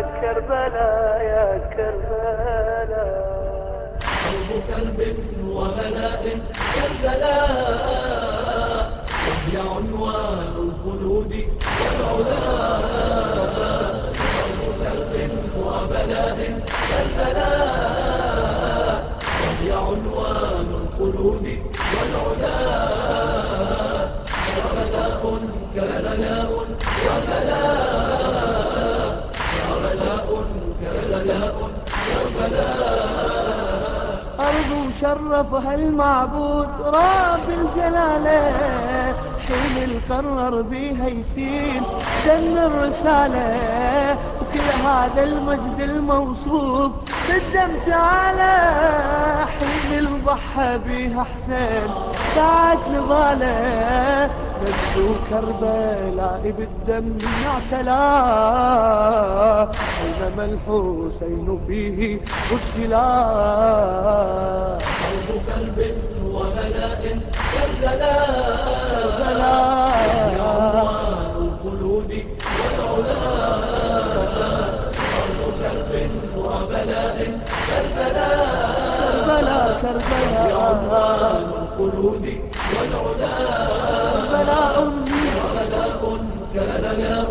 كربلاء يا كربلاء حرب كرب وبلاء كربلاء وهي عنوان الخلود والعلا حرب كرب وبلاء كربلاء وهي عنوان الخلود والعلا كربلاء كربلاء. وبلاء كربلاء أرض شرفها المعبود رب الجلالة. حين القرر بيها يسيل دم الرسالة. وكل هذا المجد الموصوف بالدم تعالى. حين الضحى بيها حسين ساعة نضالة. بدو كربلاء بالدم اعتلى. بينما الحسين فيه غسلا. حرب كرب وبلاء كربلاء. كربلاء. عنوان الخلود والعلا. حرب كرب وبلاء كربلاء. كربلاء كربلاء. الخلود والعلا. كربلاء كربلاء كربلاء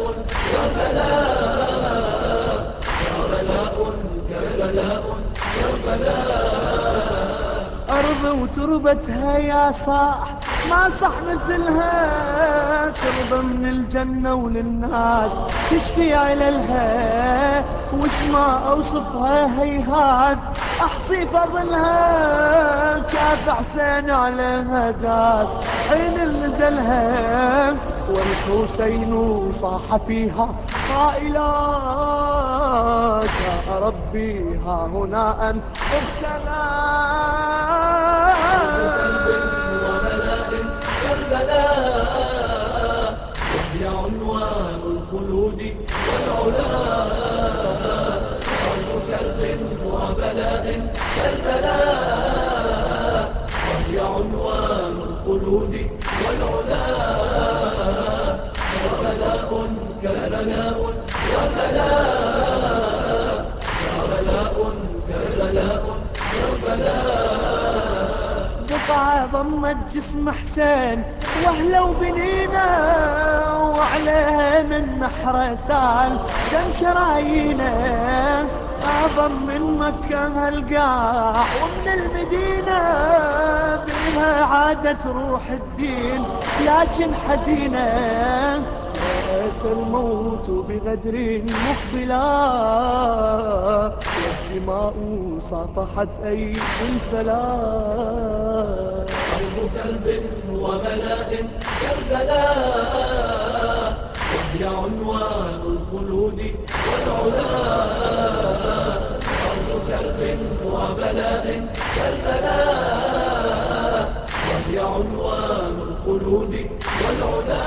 كربلاء كربلاء كربلاء كربلاء أرض وتربتها يا صاح ما صح مثلها تربة من الجنة وللناس تشفي عللها وش ما أوصفها هيهات. أحصي فضلها كاف حسين عليها داس حين نزلها والحسين صاح فيها. قائلا يا ربي ها هنا أن ابتلى وهي عنوان الخلود والعلا. وبلاء كربلاء وهي عنوان الخلود والعلا. كربلاء كربلاء كربلاء كربلاء كربلاء كربلاء قطعة ضمت جسم حسين واهلوا بنينا وعليها من نحر سال. دم شرايينا أعظم من مكة هالقاع ومن المدينة بها عادت روح الدين لكن حزينة. جاءت الموت بغدر مقبلا والدماء سطحت أيدي الفلا حرب كرب وبلاء كربلاء. وهي عنوان الخلود والعلا حرب كرب وبلاء كربلاء وهي عنوان الخلود والعلا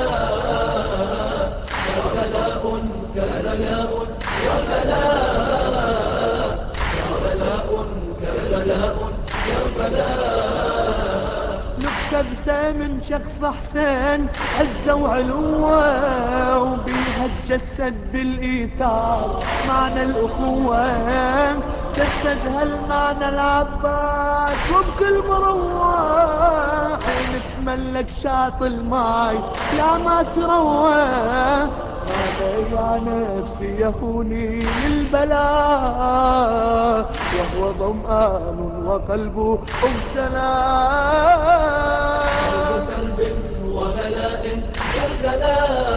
كربلاء كربلاء كربلاء كربلاء كربلاء كربلاء نكتب من شخص حسين عزة وعلوة وبيها تجسد بالإيثار. معنى الأخوة جسدها المعنى العباس. وبكل مروة تملك شاط الماي. يا ما تروى يا نفسي يهوني للبلاء. وهو ظمآن وقلبه ابتلى كربلاء